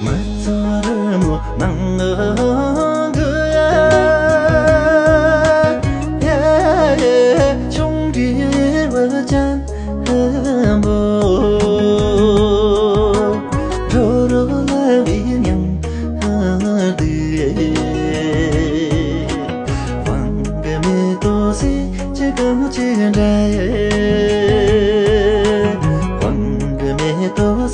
못 따라 못 안아 구해 에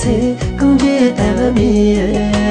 ཚེ གང ཅེ